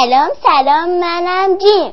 سلام سلام منم جیم.